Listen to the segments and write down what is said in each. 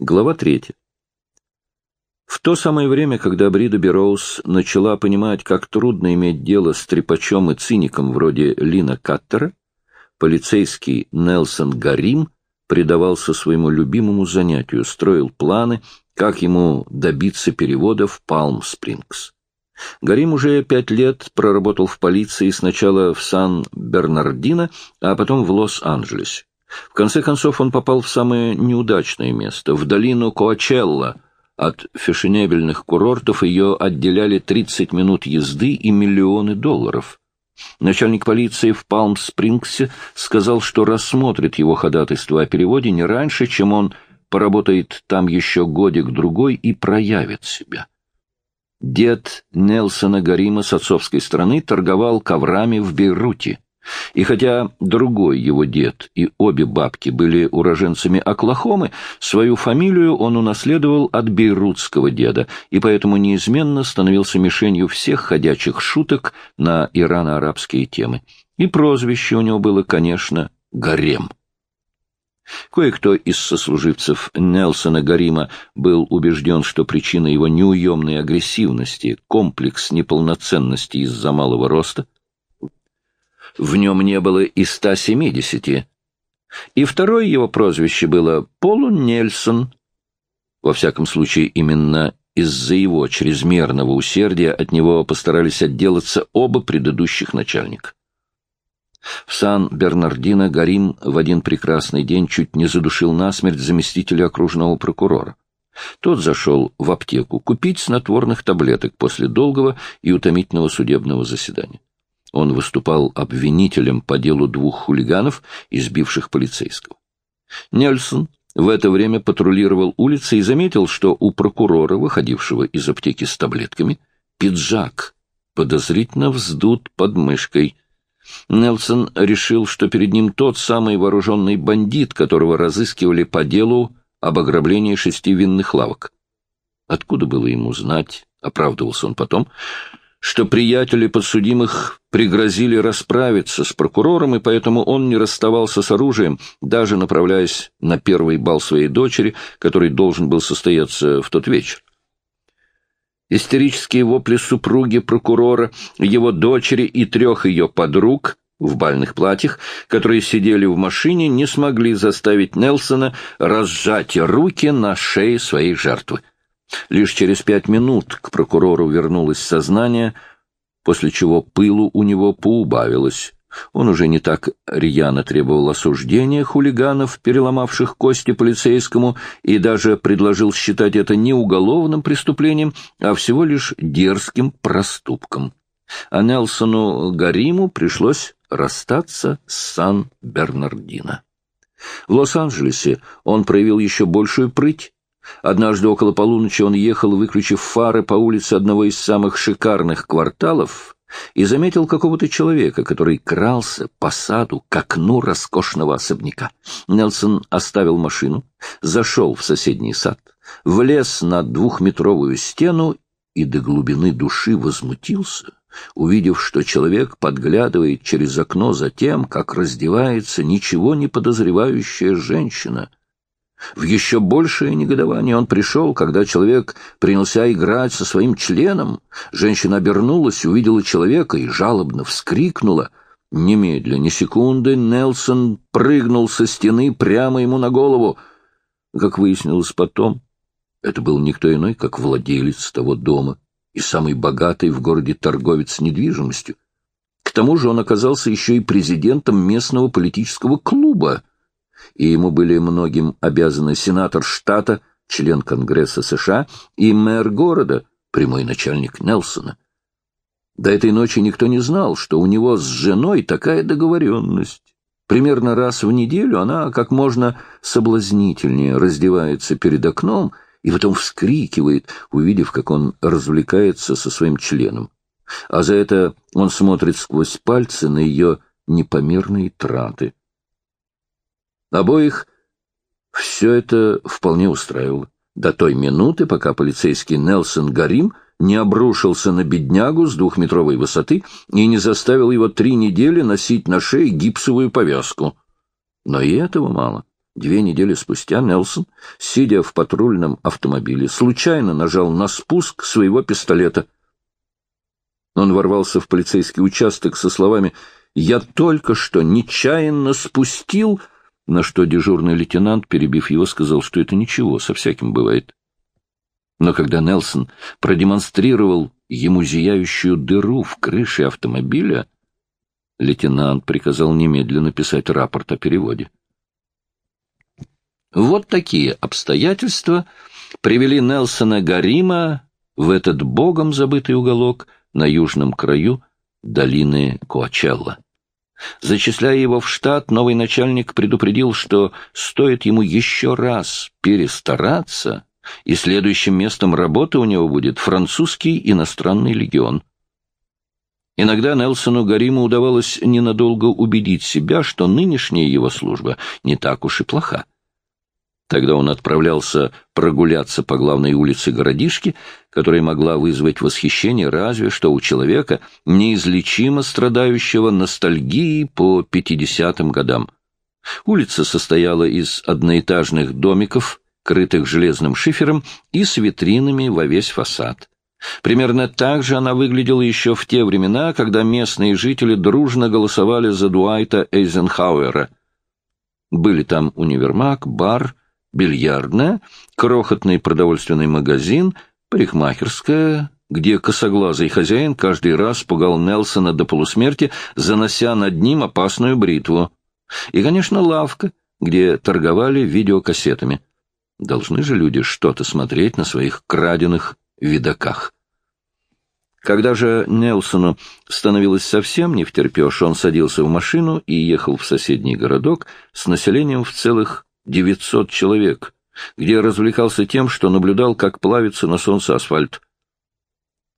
Глава третья. В то самое время, когда Брида Бероуз начала понимать, как трудно иметь дело с трепачом и циником вроде Лина Каттера, полицейский Нелсон Гарим предавался своему любимому занятию, строил планы, как ему добиться перевода в Палм-Спрингс. Гарим уже пять лет проработал в полиции сначала в Сан-Бернардино, а потом в Лос-Анджелесе. В конце концов он попал в самое неудачное место, в долину Коачелла. От фешенебельных курортов ее отделяли 30 минут езды и миллионы долларов. Начальник полиции в Палм-Спрингсе сказал, что рассмотрит его ходатайство о переводе не раньше, чем он поработает там еще годик-другой и проявит себя. Дед Нелсона Гарима с отцовской стороны торговал коврами в Бейруте. И хотя другой его дед и обе бабки были уроженцами Оклахомы, свою фамилию он унаследовал от бейрутского деда, и поэтому неизменно становился мишенью всех ходячих шуток на ирано-арабские темы. И прозвище у него было, конечно, Гарем. Кое-кто из сослуживцев Нелсона Гарима был убежден, что причина его неуемной агрессивности — комплекс неполноценности из-за малого роста — в нем не было и 170. И второе его прозвище было Полу Нельсон. Во всяком случае, именно из-за его чрезмерного усердия от него постарались отделаться оба предыдущих начальника. В Сан-Бернардино Гарим в один прекрасный день чуть не задушил насмерть заместителя окружного прокурора. Тот зашел в аптеку купить снотворных таблеток после долгого и утомительного судебного заседания. Он выступал обвинителем по делу двух хулиганов, избивших полицейского. Нельсон в это время патрулировал улицы и заметил, что у прокурора, выходившего из аптеки с таблетками, пиджак подозрительно вздут под мышкой. Нельсон решил, что перед ним тот самый вооруженный бандит, которого разыскивали по делу об ограблении шести винных лавок. Откуда было ему знать, оправдывался он потом, что приятели подсудимых пригрозили расправиться с прокурором, и поэтому он не расставался с оружием, даже направляясь на первый бал своей дочери, который должен был состояться в тот вечер. Истерические вопли супруги прокурора, его дочери и трех ее подруг в бальных платьях, которые сидели в машине, не смогли заставить Нелсона разжать руки на шее своей жертвы. Лишь через пять минут к прокурору вернулось сознание, после чего пылу у него поубавилось. Он уже не так рьяно требовал осуждения хулиганов, переломавших кости полицейскому, и даже предложил считать это не уголовным преступлением, а всего лишь дерзким проступком. А Нелсону Гариму пришлось расстаться с Сан-Бернардино. В Лос-Анджелесе он проявил еще большую прыть, Однажды около полуночи он ехал, выключив фары по улице одного из самых шикарных кварталов, и заметил какого-то человека, который крался по саду к окну роскошного особняка. Нелсон оставил машину, зашел в соседний сад, влез на двухметровую стену и до глубины души возмутился, увидев, что человек подглядывает через окно за тем, как раздевается ничего не подозревающая женщина — в еще большее негодование он пришел, когда человек принялся играть со своим членом. Женщина обернулась, увидела человека и жалобно вскрикнула. Немедля, ни секунды, Нелсон прыгнул со стены прямо ему на голову. Как выяснилось потом, это был никто иной, как владелец того дома и самый богатый в городе торговец недвижимостью. К тому же он оказался еще и президентом местного политического клуба и ему были многим обязаны сенатор штата, член Конгресса США и мэр города, прямой начальник Нелсона. До этой ночи никто не знал, что у него с женой такая договоренность. Примерно раз в неделю она как можно соблазнительнее раздевается перед окном и потом вскрикивает, увидев, как он развлекается со своим членом. А за это он смотрит сквозь пальцы на ее непомерные траты. Обоих все это вполне устраивало. До той минуты, пока полицейский Нелсон Гарим не обрушился на беднягу с двухметровой высоты и не заставил его три недели носить на шее гипсовую повязку. Но и этого мало. Две недели спустя Нелсон, сидя в патрульном автомобиле, случайно нажал на спуск своего пистолета. Он ворвался в полицейский участок со словами «Я только что нечаянно спустил...» на что дежурный лейтенант, перебив его, сказал, что это ничего, со всяким бывает. Но когда Нелсон продемонстрировал ему зияющую дыру в крыше автомобиля, лейтенант приказал немедленно писать рапорт о переводе. Вот такие обстоятельства привели Нелсона Гарима в этот богом забытый уголок на южном краю долины Коачелла. Зачисляя его в штат, новый начальник предупредил, что стоит ему еще раз перестараться, и следующим местом работы у него будет французский иностранный легион. Иногда Нелсону Гариму удавалось ненадолго убедить себя, что нынешняя его служба не так уж и плоха. Тогда он отправлялся прогуляться по главной улице городишки, которая могла вызвать восхищение разве что у человека, неизлечимо страдающего ностальгией по пятидесятым годам. Улица состояла из одноэтажных домиков, крытых железным шифером и с витринами во весь фасад. Примерно так же она выглядела еще в те времена, когда местные жители дружно голосовали за Дуайта Эйзенхауэра. Были там универмаг, бар, бильярдная, крохотный продовольственный магазин, парикмахерская, где косоглазый хозяин каждый раз пугал Нелсона до полусмерти, занося над ним опасную бритву. И, конечно, лавка, где торговали видеокассетами. Должны же люди что-то смотреть на своих краденных видоках. Когда же Нелсону становилось совсем не втерпешь, он садился в машину и ехал в соседний городок с населением в целых 900 человек, где развлекался тем, что наблюдал, как плавится на солнце асфальт.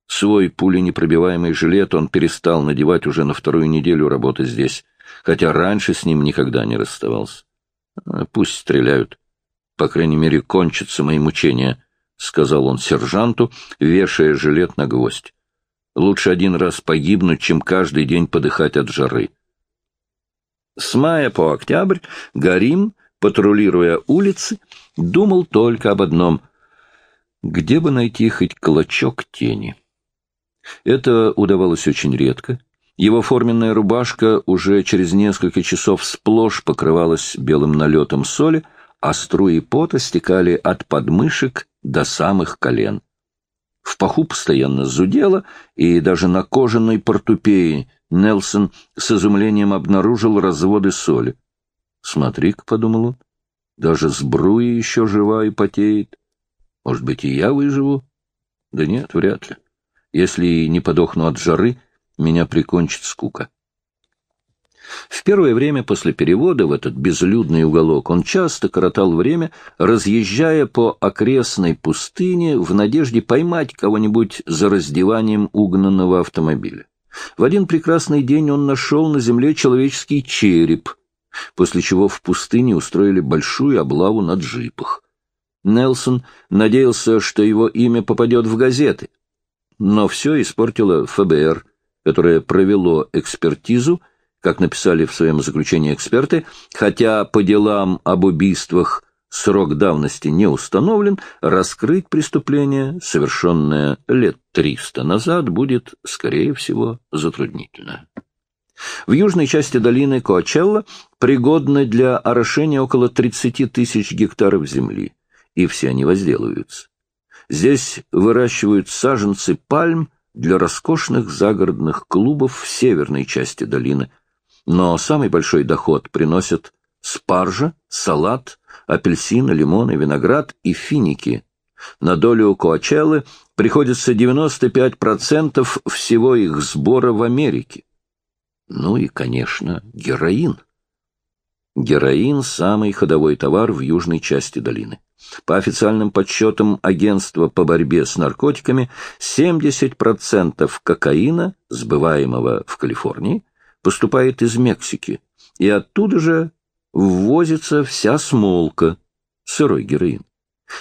Свой пуленепробиваемый жилет он перестал надевать уже на вторую неделю работы здесь, хотя раньше с ним никогда не расставался. А, пусть стреляют. По крайней мере, кончатся мои мучения, — сказал он сержанту, вешая жилет на гвоздь. Лучше один раз погибнуть, чем каждый день подыхать от жары. С мая по октябрь Гарим патрулируя улицы, думал только об одном — где бы найти хоть клочок тени. Это удавалось очень редко. Его форменная рубашка уже через несколько часов сплошь покрывалась белым налетом соли, а струи пота стекали от подмышек до самых колен. В паху постоянно зудело, и даже на кожаной портупее Нелсон с изумлением обнаружил разводы соли. Смотри-ка, — подумал он, — даже сбруя еще жива и потеет. Может быть, и я выживу? Да нет, вряд ли. Если не подохну от жары, меня прикончит скука. В первое время после перевода в этот безлюдный уголок он часто коротал время, разъезжая по окрестной пустыне в надежде поймать кого-нибудь за раздеванием угнанного автомобиля. В один прекрасный день он нашел на земле человеческий череп — после чего в пустыне устроили большую облаву на джипах. Нелсон надеялся, что его имя попадет в газеты, но все испортило ФБР, которое провело экспертизу, как написали в своем заключении эксперты, хотя по делам об убийствах срок давности не установлен, раскрыть преступление, совершенное лет триста назад, будет, скорее всего, затруднительно. В южной части долины Коачелла пригодны для орошения около 30 тысяч гектаров земли, и все они возделываются. Здесь выращивают саженцы пальм для роскошных загородных клубов в северной части долины, но самый большой доход приносят спаржа, салат, апельсины, лимоны, виноград и финики. На долю Коачеллы приходится 95% всего их сбора в Америке. Ну и, конечно, героин. Героин – самый ходовой товар в южной части долины. По официальным подсчетам агентства по борьбе с наркотиками, 70% кокаина, сбываемого в Калифорнии, поступает из Мексики, и оттуда же ввозится вся смолка, сырой героин.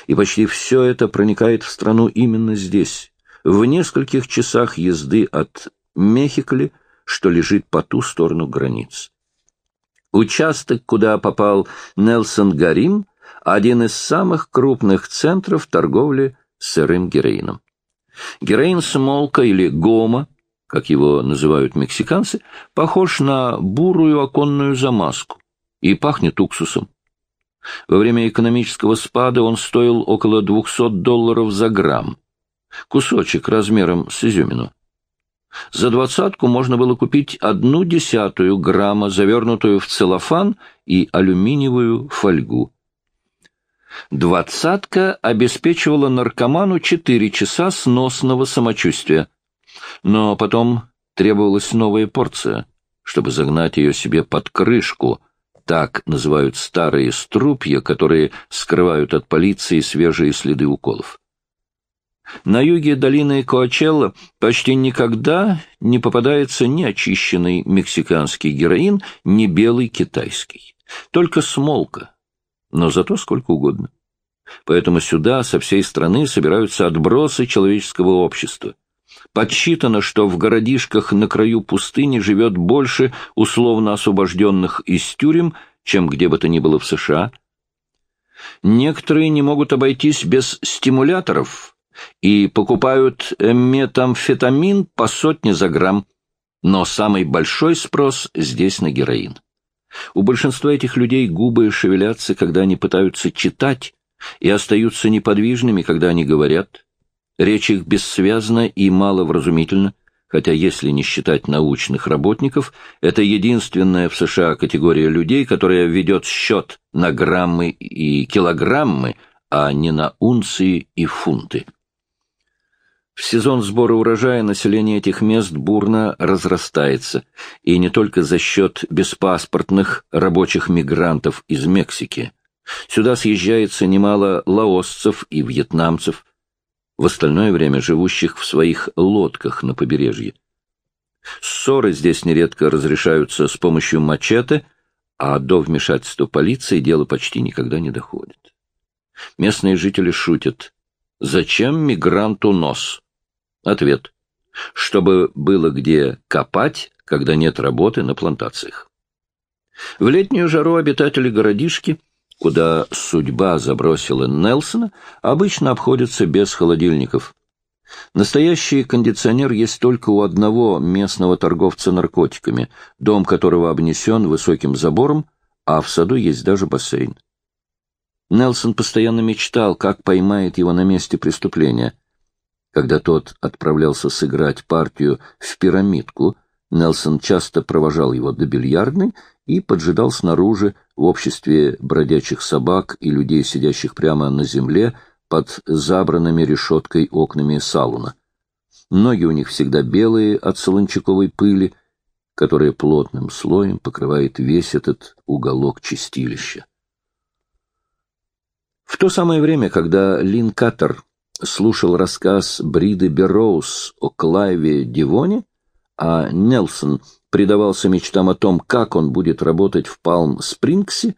И почти все это проникает в страну именно здесь, в нескольких часах езды от Мехикли – что лежит по ту сторону границ. Участок, куда попал Нелсон Гарим, один из самых крупных центров торговли сырым героином. Героин смолка или гома, как его называют мексиканцы, похож на бурую оконную замазку и пахнет уксусом. Во время экономического спада он стоил около 200 долларов за грамм. Кусочек размером с изюмину. За двадцатку можно было купить одну десятую грамма, завернутую в целлофан и алюминиевую фольгу. Двадцатка обеспечивала наркоману четыре часа сносного самочувствия. Но потом требовалась новая порция, чтобы загнать ее себе под крышку, так называют старые струпья, которые скрывают от полиции свежие следы уколов. На юге долины Коачелла почти никогда не попадается ни очищенный мексиканский героин, ни белый китайский. Только смолка, но зато сколько угодно. Поэтому сюда со всей страны собираются отбросы человеческого общества. Подсчитано, что в городишках на краю пустыни живет больше условно освобожденных из тюрем, чем где бы то ни было в США. Некоторые не могут обойтись без стимуляторов и покупают метамфетамин по сотне за грамм, но самый большой спрос здесь на героин. У большинства этих людей губы шевелятся, когда они пытаются читать, и остаются неподвижными, когда они говорят. Речь их бессвязна и маловразумительна, хотя если не считать научных работников, это единственная в США категория людей, которая ведет счет на граммы и килограммы, а не на унции и фунты. В сезон сбора урожая население этих мест бурно разрастается, и не только за счет беспаспортных рабочих мигрантов из Мексики. Сюда съезжается немало лаосцев и вьетнамцев, в остальное время живущих в своих лодках на побережье. Ссоры здесь нередко разрешаются с помощью мачете, а до вмешательства полиции дело почти никогда не доходит. Местные жители шутят. Зачем мигранту нос? Ответ. Чтобы было где копать, когда нет работы на плантациях. В летнюю жару обитатели городишки, куда судьба забросила Нелсона, обычно обходятся без холодильников. Настоящий кондиционер есть только у одного местного торговца наркотиками, дом которого обнесен высоким забором, а в саду есть даже бассейн. Нелсон постоянно мечтал, как поймает его на месте преступления. Когда тот отправлялся сыграть партию в пирамидку, Нелсон часто провожал его до бильярдной и поджидал снаружи в обществе бродячих собак и людей, сидящих прямо на земле под забранными решеткой окнами салуна. Ноги у них всегда белые от солончаковой пыли, которая плотным слоем покрывает весь этот уголок чистилища. В то самое время, когда Лин Каттер слушал рассказ Бриды Берроуз о Клайве Дивоне, а Нелсон предавался мечтам о том, как он будет работать в Палм-Спрингсе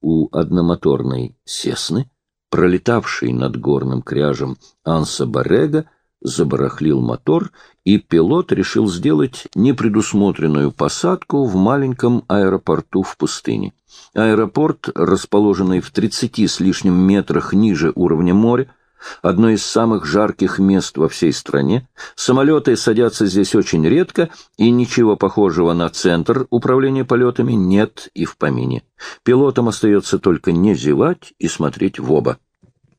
у одномоторной Сесны, пролетавший над горным кряжем Анса Барега, забарахлил мотор, и пилот решил сделать непредусмотренную посадку в маленьком аэропорту в пустыне. Аэропорт, расположенный в 30 с лишним метрах ниже уровня моря, одно из самых жарких мест во всей стране. Самолеты садятся здесь очень редко, и ничего похожего на центр управления полетами нет и в помине. Пилотам остается только не зевать и смотреть в оба.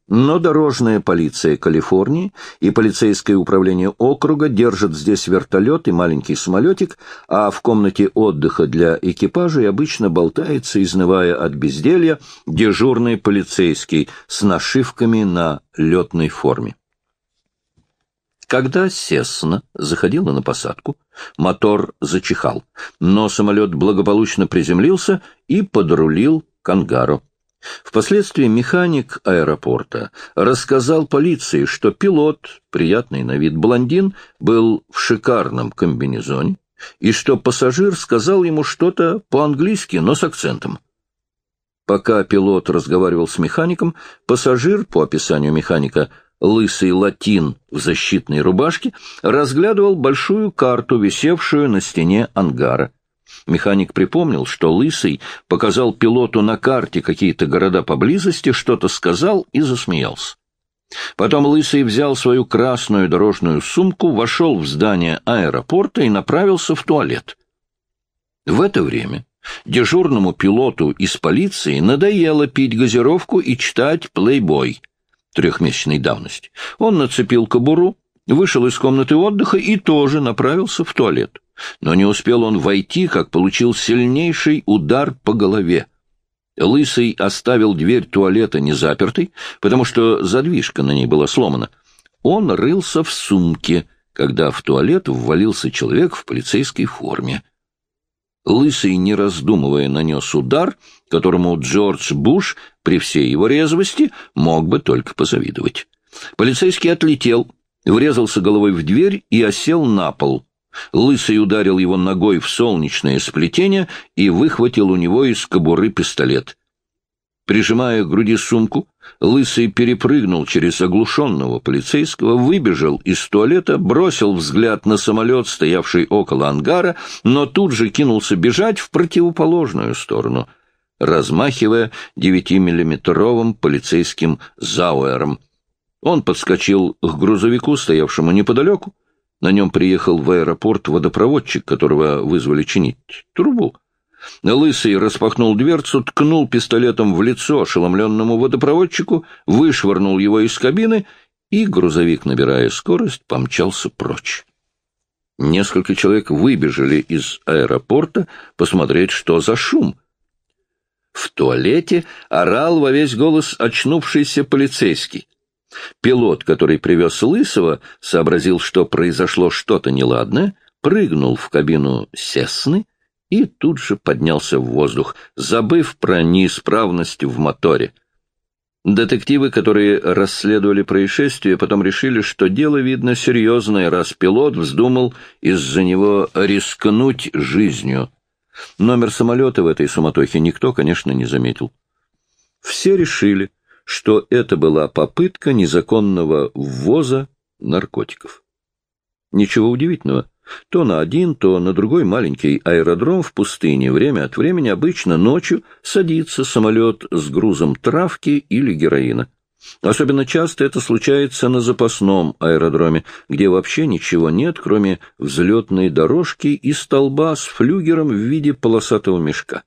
Но дорожная полиция Калифорнии и полицейское управление округа держат здесь вертолет и маленький самолетик, а в комнате отдыха для экипажей обычно болтается, изнывая от безделья, дежурный полицейский с нашивками на летной форме. Когда Сесна заходила на посадку, мотор зачихал, но самолет благополучно приземлился и подрулил к ангару. Впоследствии механик аэропорта рассказал полиции, что пилот, приятный на вид блондин, был в шикарном комбинезоне, и что пассажир сказал ему что-то по-английски, но с акцентом. Пока пилот разговаривал с механиком, пассажир, по описанию механика, лысый латин в защитной рубашке, разглядывал большую карту, висевшую на стене ангара. Механик припомнил, что Лысый показал пилоту на карте какие-то города поблизости, что-то сказал и засмеялся. Потом Лысый взял свою красную дорожную сумку, вошел в здание аэропорта и направился в туалет. В это время дежурному пилоту из полиции надоело пить газировку и читать «Плейбой» трехмесячной давности. Он нацепил кобуру, вышел из комнаты отдыха и тоже направился в туалет. Но не успел он войти, как получил сильнейший удар по голове. Лысый оставил дверь туалета незапертой, потому что задвижка на ней была сломана. Он рылся в сумке, когда в туалет ввалился человек в полицейской форме. Лысый, не раздумывая, нанес удар, которому Джордж Буш, при всей его резвости, мог бы только позавидовать. Полицейский отлетел, врезался головой в дверь и осел на пол. Лысый ударил его ногой в солнечное сплетение и выхватил у него из кобуры пистолет. Прижимая к груди сумку, Лысый перепрыгнул через оглушенного полицейского, выбежал из туалета, бросил взгляд на самолет, стоявший около ангара, но тут же кинулся бежать в противоположную сторону, размахивая девятимиллиметровым полицейским зауэром. Он подскочил к грузовику, стоявшему неподалеку, на нем приехал в аэропорт водопроводчик, которого вызвали чинить трубу. Лысый распахнул дверцу, ткнул пистолетом в лицо ошеломленному водопроводчику, вышвырнул его из кабины, и грузовик, набирая скорость, помчался прочь. Несколько человек выбежали из аэропорта посмотреть, что за шум. В туалете орал во весь голос очнувшийся полицейский. Пилот, который привез Лысого, сообразил, что произошло что-то неладное, прыгнул в кабину Сесны и тут же поднялся в воздух, забыв про неисправность в моторе. Детективы, которые расследовали происшествие, потом решили, что дело, видно, серьезное, раз пилот вздумал из-за него рискнуть жизнью. Номер самолета в этой суматохе никто, конечно, не заметил. Все решили, что это была попытка незаконного ввоза наркотиков. Ничего удивительного. То на один, то на другой маленький аэродром в пустыне время от времени обычно ночью садится самолет с грузом травки или героина. Особенно часто это случается на запасном аэродроме, где вообще ничего нет, кроме взлетной дорожки и столба с флюгером в виде полосатого мешка.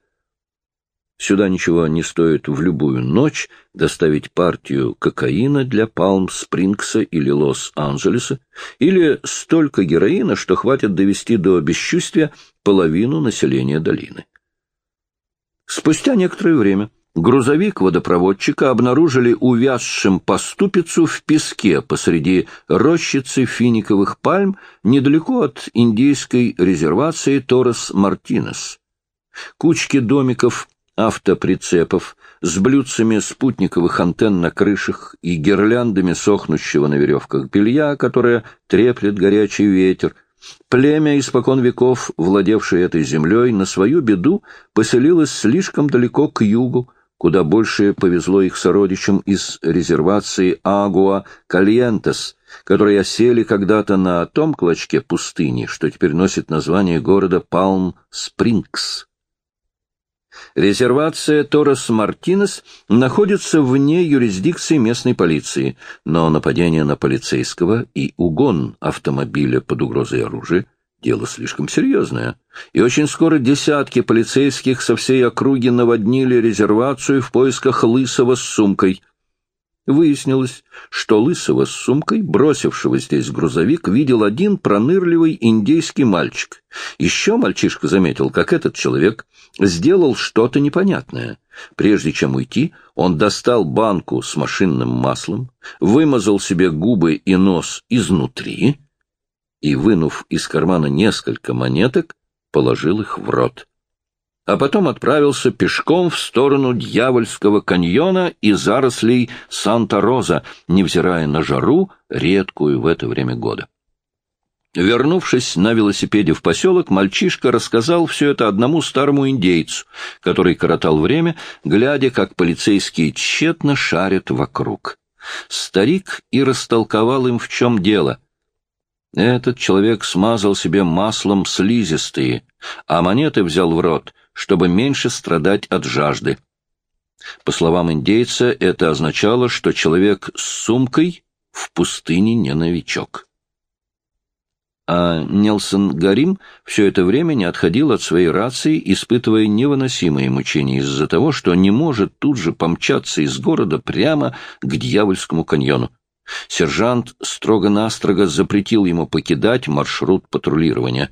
Сюда ничего не стоит в любую ночь доставить партию кокаина для Палм-Спрингса или Лос-Анджелеса, или столько героина, что хватит довести до бесчувствия половину населения долины. Спустя некоторое время грузовик водопроводчика обнаружили увязшим по ступицу в песке посреди рощицы финиковых пальм недалеко от индейской резервации Торрес-Мартинес. Кучки домиков автоприцепов с блюдцами спутниковых антенн на крышах и гирляндами сохнущего на веревках белья, которое треплет горячий ветер. Племя, испокон веков, владевшее этой землей, на свою беду поселилось слишком далеко к югу, куда больше повезло их сородичам из резервации Агуа Кальентес, которые осели когда-то на том клочке пустыни, что теперь носит название города Палм-Спрингс. Резервация Торрес-Мартинес находится вне юрисдикции местной полиции, но нападение на полицейского и угон автомобиля под угрозой оружия – дело слишком серьезное. И очень скоро десятки полицейских со всей округи наводнили резервацию в поисках Лысого с сумкой. Выяснилось, что Лысого с сумкой, бросившего здесь грузовик, видел один пронырливый индейский мальчик. Еще мальчишка заметил, как этот человек сделал что-то непонятное. Прежде чем уйти, он достал банку с машинным маслом, вымазал себе губы и нос изнутри и, вынув из кармана несколько монеток, положил их в рот а потом отправился пешком в сторону Дьявольского каньона и зарослей Санта-Роза, невзирая на жару, редкую в это время года. Вернувшись на велосипеде в поселок, мальчишка рассказал все это одному старому индейцу, который коротал время, глядя, как полицейские тщетно шарят вокруг. Старик и растолковал им, в чем дело — Этот человек смазал себе маслом слизистые, а монеты взял в рот, чтобы меньше страдать от жажды. По словам индейца, это означало, что человек с сумкой в пустыне не новичок. А Нелсон Гарим все это время не отходил от своей рации, испытывая невыносимые мучения из-за того, что не может тут же помчаться из города прямо к дьявольскому каньону. Сержант строго-настрого запретил ему покидать маршрут патрулирования.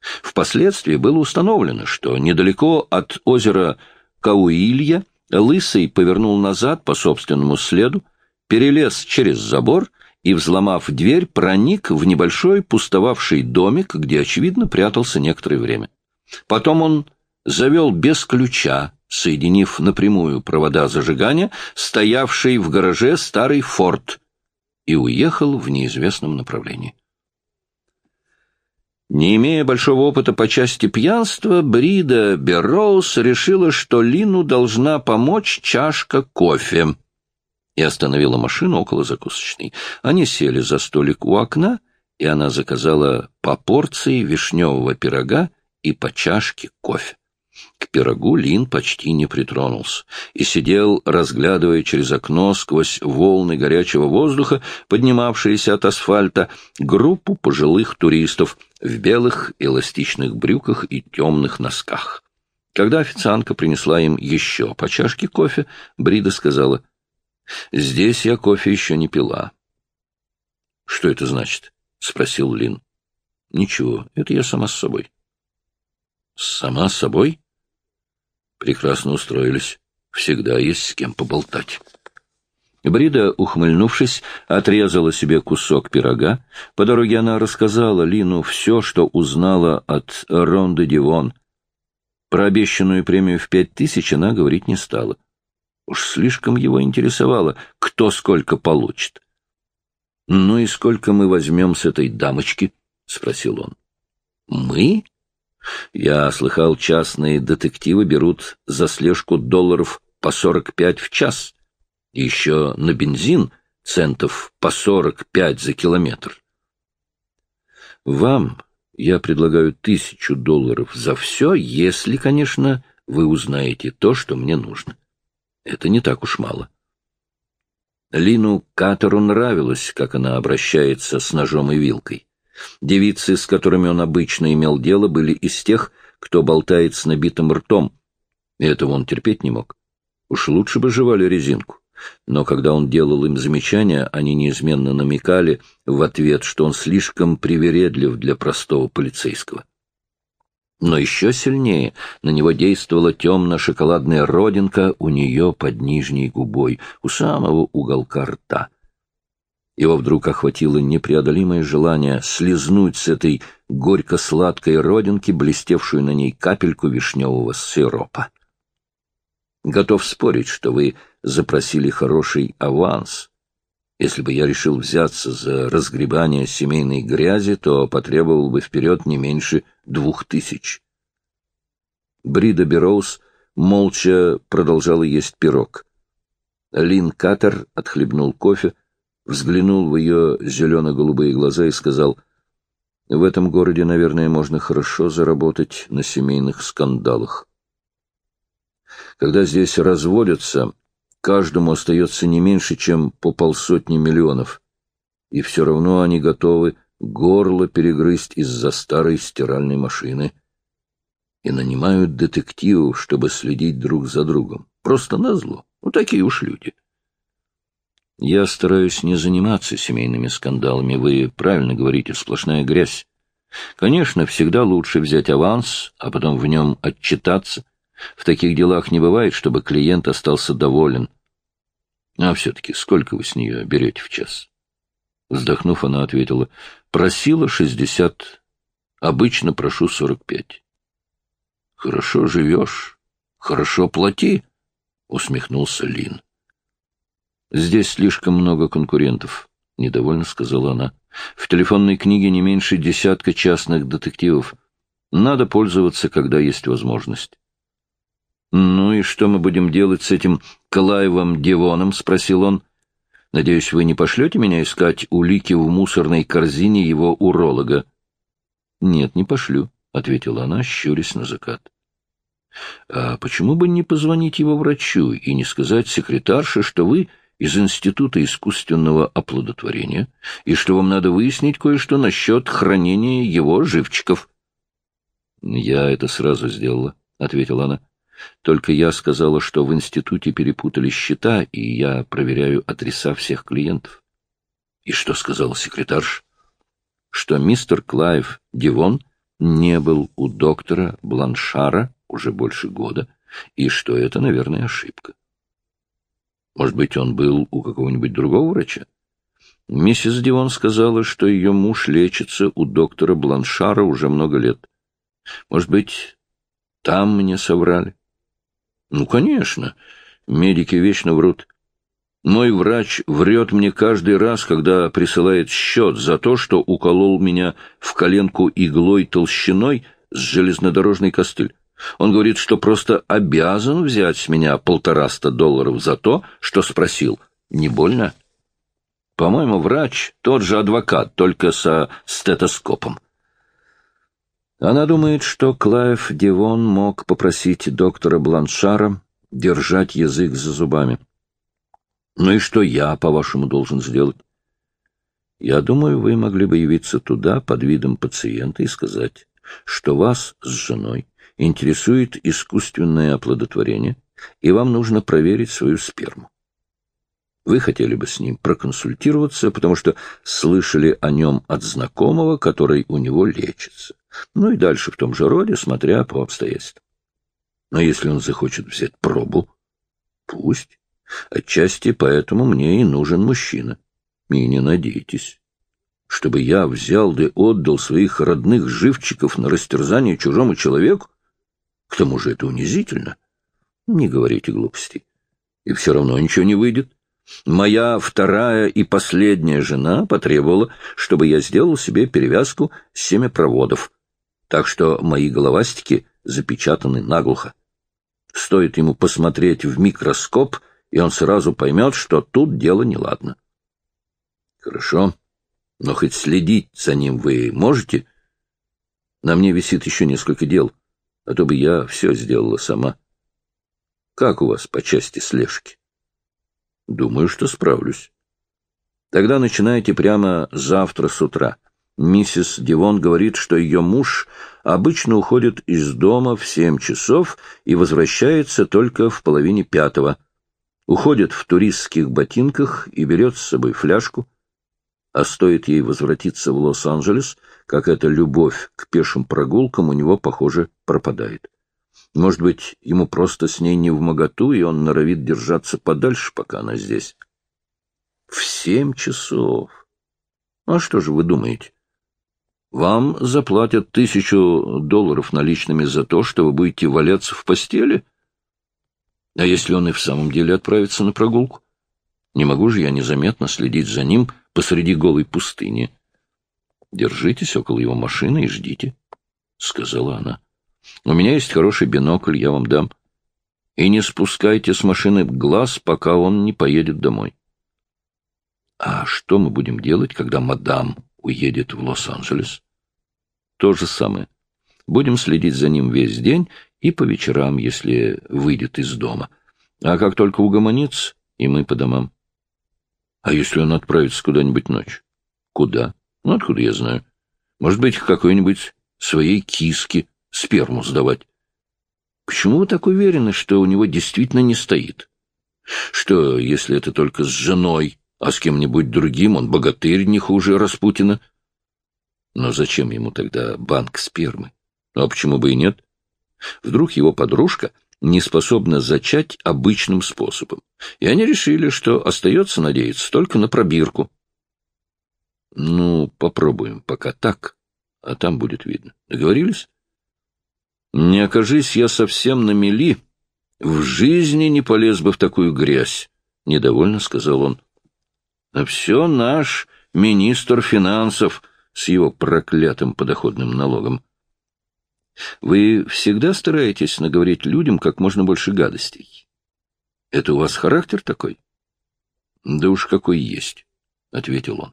Впоследствии было установлено, что недалеко от озера Кауилья Лысый повернул назад по собственному следу, перелез через забор и, взломав дверь, проник в небольшой пустовавший домик, где, очевидно, прятался некоторое время. Потом он завел без ключа, соединив напрямую провода зажигания, стоявший в гараже старый форт, и уехал в неизвестном направлении. Не имея большого опыта по части пьянства, Брида Берроуз решила, что Лину должна помочь чашка кофе, и остановила машину около закусочной. Они сели за столик у окна, и она заказала по порции вишневого пирога и по чашке кофе. К пирогу Лин почти не притронулся и сидел, разглядывая через окно сквозь волны горячего воздуха, поднимавшиеся от асфальта, группу пожилых туристов в белых эластичных брюках и темных носках. Когда официантка принесла им еще по чашке кофе, Брида сказала, «Здесь я кофе еще не пила». «Что это значит?» — спросил Лин. «Ничего, это я сама с собой». «Сама с собой?» Прекрасно устроились. Всегда есть с кем поболтать. Брида, ухмыльнувшись, отрезала себе кусок пирога. По дороге она рассказала Лину все, что узнала от Ронды Дивон. Про обещанную премию в пять тысяч она говорить не стала. Уж слишком его интересовало, кто сколько получит. — Ну и сколько мы возьмем с этой дамочки? — спросил он. — Мы? Я слыхал, частные детективы берут за слежку долларов по сорок пять в час. еще на бензин центов по сорок пять за километр. Вам я предлагаю тысячу долларов за все, если, конечно, вы узнаете то, что мне нужно. Это не так уж мало. Лину Катеру нравилось, как она обращается с ножом и вилкой. Девицы, с которыми он обычно имел дело, были из тех, кто болтает с набитым ртом. И этого он терпеть не мог. Уж лучше бы жевали резинку. Но когда он делал им замечания, они неизменно намекали в ответ, что он слишком привередлив для простого полицейского. Но еще сильнее на него действовала темно-шоколадная родинка у нее под нижней губой, у самого уголка рта — его вдруг охватило непреодолимое желание слезнуть с этой горько-сладкой родинки блестевшую на ней капельку вишневого сиропа. Готов спорить, что вы запросили хороший аванс. Если бы я решил взяться за разгребание семейной грязи, то потребовал бы вперед не меньше двух тысяч. Брида Бероуз молча продолжала есть пирог. Лин Катер отхлебнул кофе, взглянул в ее зелено-голубые глаза и сказал, «В этом городе, наверное, можно хорошо заработать на семейных скандалах. Когда здесь разводятся, каждому остается не меньше, чем по полсотни миллионов, и все равно они готовы горло перегрызть из-за старой стиральной машины» и нанимают детективов, чтобы следить друг за другом. Просто назло. Ну, такие уж люди. Я стараюсь не заниматься семейными скандалами. Вы правильно говорите, сплошная грязь. Конечно, всегда лучше взять аванс, а потом в нем отчитаться. В таких делах не бывает, чтобы клиент остался доволен. А все-таки сколько вы с нее берете в час? Вздохнув, она ответила, просила шестьдесят, обычно прошу сорок пять. Хорошо живешь, хорошо плати, усмехнулся Лин. «Здесь слишком много конкурентов», — недовольно сказала она. «В телефонной книге не меньше десятка частных детективов. Надо пользоваться, когда есть возможность». «Ну и что мы будем делать с этим Клайвом Девоном?» — спросил он. Надеюсь, вы не пошлете меня искать улики в мусорной корзине его уролога? — Нет, не пошлю, — ответила она, щурясь на закат. — А почему бы не позвонить его врачу и не сказать секретарше, что вы из Института искусственного оплодотворения и что вам надо выяснить кое-что насчет хранения его живчиков? — Я это сразу сделала, — ответила она. Только я сказала, что в институте перепутали счета, и я проверяю адреса всех клиентов. И что сказал секретарш? Что мистер Клайв Дивон не был у доктора Бланшара уже больше года, и что это, наверное, ошибка. Может быть, он был у какого-нибудь другого врача? Миссис Дивон сказала, что ее муж лечится у доктора Бланшара уже много лет. Может быть, там мне соврали? Ну, конечно. Медики вечно врут. Мой врач врет мне каждый раз, когда присылает счет за то, что уколол меня в коленку иглой толщиной с железнодорожный костыль. Он говорит, что просто обязан взять с меня полтораста долларов за то, что спросил. Не больно? По-моему, врач тот же адвокат, только со стетоскопом. Она думает, что Клайв Дивон мог попросить доктора Бланшара держать язык за зубами. Ну и что я, по-вашему, должен сделать? Я думаю, вы могли бы явиться туда под видом пациента и сказать, что вас с женой интересует искусственное оплодотворение, и вам нужно проверить свою сперму. Вы хотели бы с ним проконсультироваться, потому что слышали о нем от знакомого, который у него лечится. Ну и дальше в том же роде, смотря по обстоятельствам. Но если он захочет взять пробу, пусть. Отчасти поэтому мне и нужен мужчина. И не надейтесь, чтобы я взял да отдал своих родных живчиков на растерзание чужому человеку. К тому же это унизительно. Не говорите глупостей. И все равно ничего не выйдет. Моя вторая и последняя жена потребовала, чтобы я сделал себе перевязку семяпроводов так что мои головастики запечатаны наглухо. Стоит ему посмотреть в микроскоп, и он сразу поймет, что тут дело неладно. Хорошо, но хоть следить за ним вы можете? На мне висит еще несколько дел, а то бы я все сделала сама. Как у вас по части слежки? Думаю, что справлюсь. Тогда начинайте прямо завтра с утра. Миссис Дивон говорит, что ее муж обычно уходит из дома в семь часов и возвращается только в половине пятого. Уходит в туристских ботинках и берет с собой фляжку. А стоит ей возвратиться в Лос-Анджелес, как эта любовь к пешим прогулкам у него, похоже, пропадает. Может быть, ему просто с ней не в моготу, и он норовит держаться подальше, пока она здесь. В семь часов. А что же вы думаете? Вам заплатят тысячу долларов наличными за то, что вы будете валяться в постели? А если он и в самом деле отправится на прогулку? Не могу же я незаметно следить за ним посреди голой пустыни. Держитесь около его машины и ждите, — сказала она. У меня есть хороший бинокль, я вам дам. И не спускайте с машины глаз, пока он не поедет домой. А что мы будем делать, когда мадам уедет в Лос-Анджелес. То же самое. Будем следить за ним весь день и по вечерам, если выйдет из дома. А как только угомонится, и мы по домам. А если он отправится куда-нибудь ночью? Куда? Ну, откуда я знаю? Может быть, какой-нибудь своей киске сперму сдавать. Почему вы так уверены, что у него действительно не стоит? Что, если это только с женой, а с кем-нибудь другим он богатырь не хуже Распутина. Но зачем ему тогда банк спермы? А почему бы и нет? Вдруг его подружка не способна зачать обычным способом, и они решили, что остается надеяться только на пробирку. Ну, попробуем пока так, а там будет видно. Договорились? Не окажись я совсем на мели, в жизни не полез бы в такую грязь, — недовольно сказал он. А все наш министр финансов с его проклятым подоходным налогом. Вы всегда стараетесь наговорить людям как можно больше гадостей. Это у вас характер такой? — Да уж какой есть, — ответил он.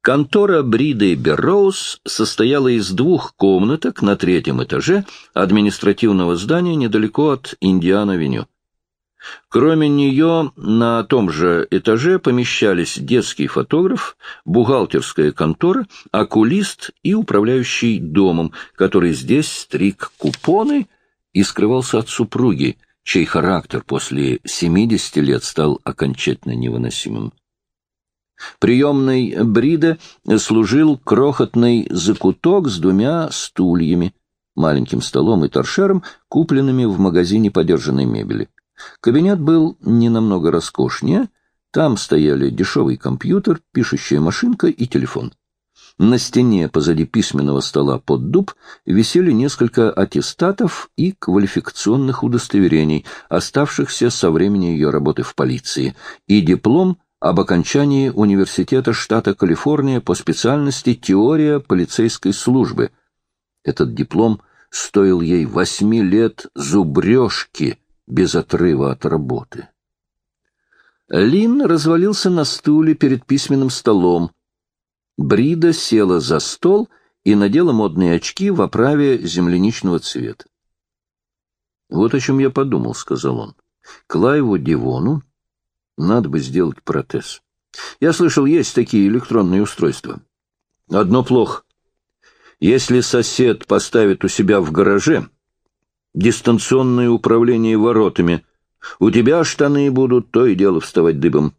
Контора Брида и Берроуз состояла из двух комнаток на третьем этаже административного здания недалеко от Индиана-Веню. Кроме нее на том же этаже помещались детский фотограф, бухгалтерская контора, окулист и управляющий домом, который здесь стриг купоны и скрывался от супруги, чей характер после 70 лет стал окончательно невыносимым. Приемной Брида служил крохотный закуток с двумя стульями, маленьким столом и торшером, купленными в магазине подержанной мебели. Кабинет был не намного роскошнее, там стояли дешевый компьютер, пишущая машинка и телефон. На стене позади письменного стола под дуб висели несколько аттестатов и квалификационных удостоверений, оставшихся со времени ее работы в полиции, и диплом об окончании Университета штата Калифорния по специальности «Теория полицейской службы». Этот диплом стоил ей восьми лет зубрежки без отрыва от работы. Лин развалился на стуле перед письменным столом. Брида села за стол и надела модные очки в оправе земляничного цвета. «Вот о чем я подумал», — сказал он. «Клайву Дивону надо бы сделать протез. Я слышал, есть такие электронные устройства. Одно плохо. Если сосед поставит у себя в гараже дистанционное управление воротами, у тебя штаны будут то и дело вставать дыбом.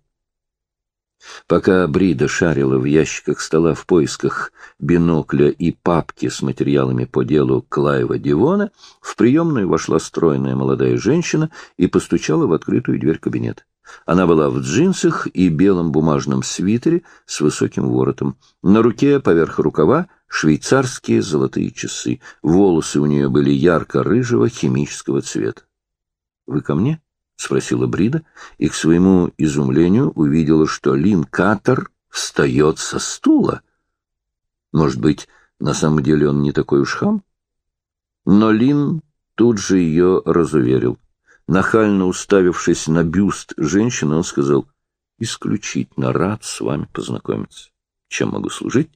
Пока Брида шарила в ящиках стола в поисках бинокля и папки с материалами по делу Клайва Дивона, в приемную вошла стройная молодая женщина и постучала в открытую дверь кабинета. Она была в джинсах и белом бумажном свитере с высоким воротом. На руке, поверх рукава, швейцарские золотые часы. Волосы у нее были ярко-рыжего химического цвета. — Вы ко мне? — спросила Брида, и к своему изумлению увидела, что Лин Катер встает со стула. Может быть, на самом деле он не такой уж хам? Но Лин тут же ее разуверил. Нахально уставившись на бюст женщины, он сказал, «Исключительно рад с вами познакомиться. Чем могу служить?»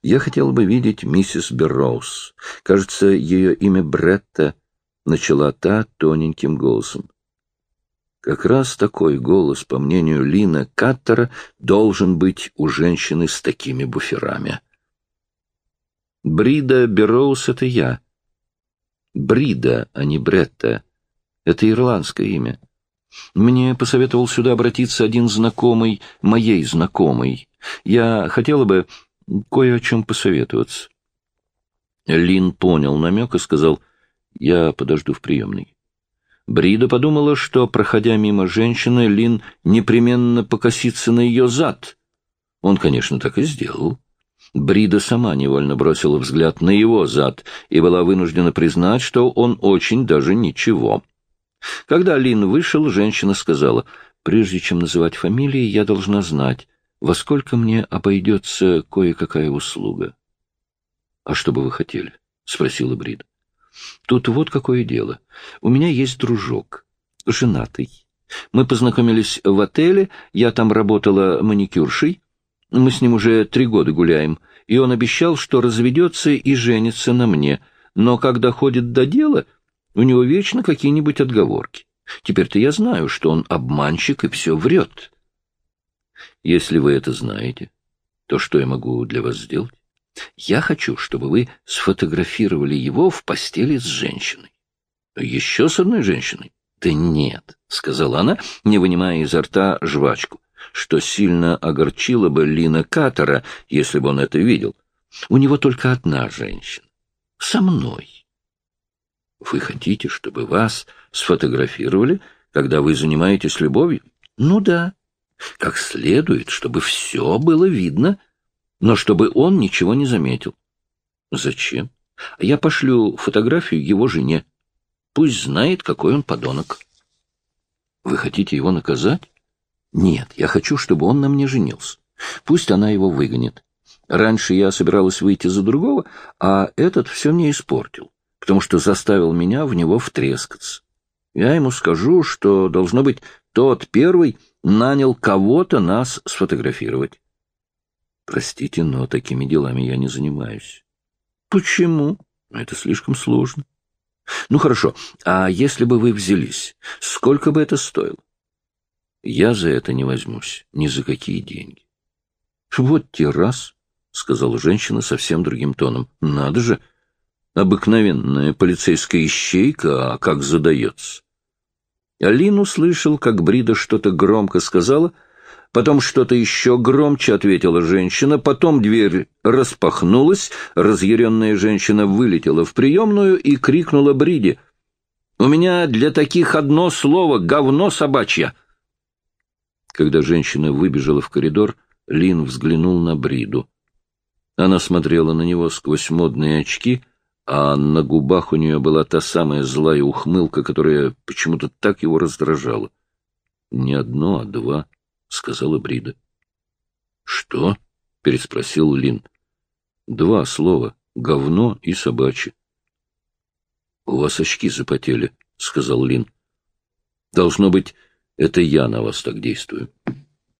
«Я хотел бы видеть миссис Берроуз. Кажется, ее имя Бретта», — начала та тоненьким голосом. Как раз такой голос, по мнению Лина Каттера, должен быть у женщины с такими буферами. «Брида Берроуз — это я. Брида, а не Бретта». Это ирландское имя. Мне посоветовал сюда обратиться один знакомый моей знакомой. Я хотела бы кое о чем посоветоваться. Лин понял намек и сказал, я подожду в приемной. Брида подумала, что, проходя мимо женщины, Лин непременно покосится на ее зад. Он, конечно, так и сделал. Брида сама невольно бросила взгляд на его зад и была вынуждена признать, что он очень даже ничего. Когда Лин вышел, женщина сказала, «Прежде чем называть фамилии, я должна знать, во сколько мне обойдется кое-какая услуга». «А что бы вы хотели?» — спросила Брид. «Тут вот какое дело. У меня есть дружок, женатый. Мы познакомились в отеле, я там работала маникюршей. Мы с ним уже три года гуляем, и он обещал, что разведется и женится на мне. Но когда ходит до дела, у него вечно какие-нибудь отговорки. Теперь-то я знаю, что он обманщик и все врет. Если вы это знаете, то что я могу для вас сделать? Я хочу, чтобы вы сфотографировали его в постели с женщиной. Еще с одной женщиной? Да нет, — сказала она, не вынимая изо рта жвачку, что сильно огорчило бы Лина Катера, если бы он это видел. У него только одна женщина. Со мной. Вы хотите, чтобы вас сфотографировали, когда вы занимаетесь любовью? Ну да. Как следует, чтобы все было видно, но чтобы он ничего не заметил. Зачем? Я пошлю фотографию его жене. Пусть знает, какой он подонок. Вы хотите его наказать? Нет, я хочу, чтобы он на мне женился. Пусть она его выгонит. Раньше я собиралась выйти за другого, а этот все мне испортил потому что заставил меня в него втрескаться. Я ему скажу, что, должно быть, тот первый нанял кого-то нас сфотографировать. Простите, но такими делами я не занимаюсь. Почему? Это слишком сложно. Ну хорошо, а если бы вы взялись, сколько бы это стоило? Я за это не возьмусь, ни за какие деньги. Вот те раз, — сказала женщина совсем другим тоном. Надо же, обыкновенная полицейская ищейка, а как задается. Алин услышал, как Брида что-то громко сказала — Потом что-то еще громче ответила женщина, потом дверь распахнулась, разъяренная женщина вылетела в приемную и крикнула Бриди. «У меня для таких одно слово — говно собачье!» Когда женщина выбежала в коридор, Лин взглянул на Бриду. Она смотрела на него сквозь модные очки, а на губах у нее была та самая злая ухмылка, которая почему-то так его раздражала. Не одно, а два —— сказала Брида. — Что? — переспросил Лин. — Два слова — говно и собачье. — У вас очки запотели, — сказал Лин. — Должно быть, это я на вас так действую. —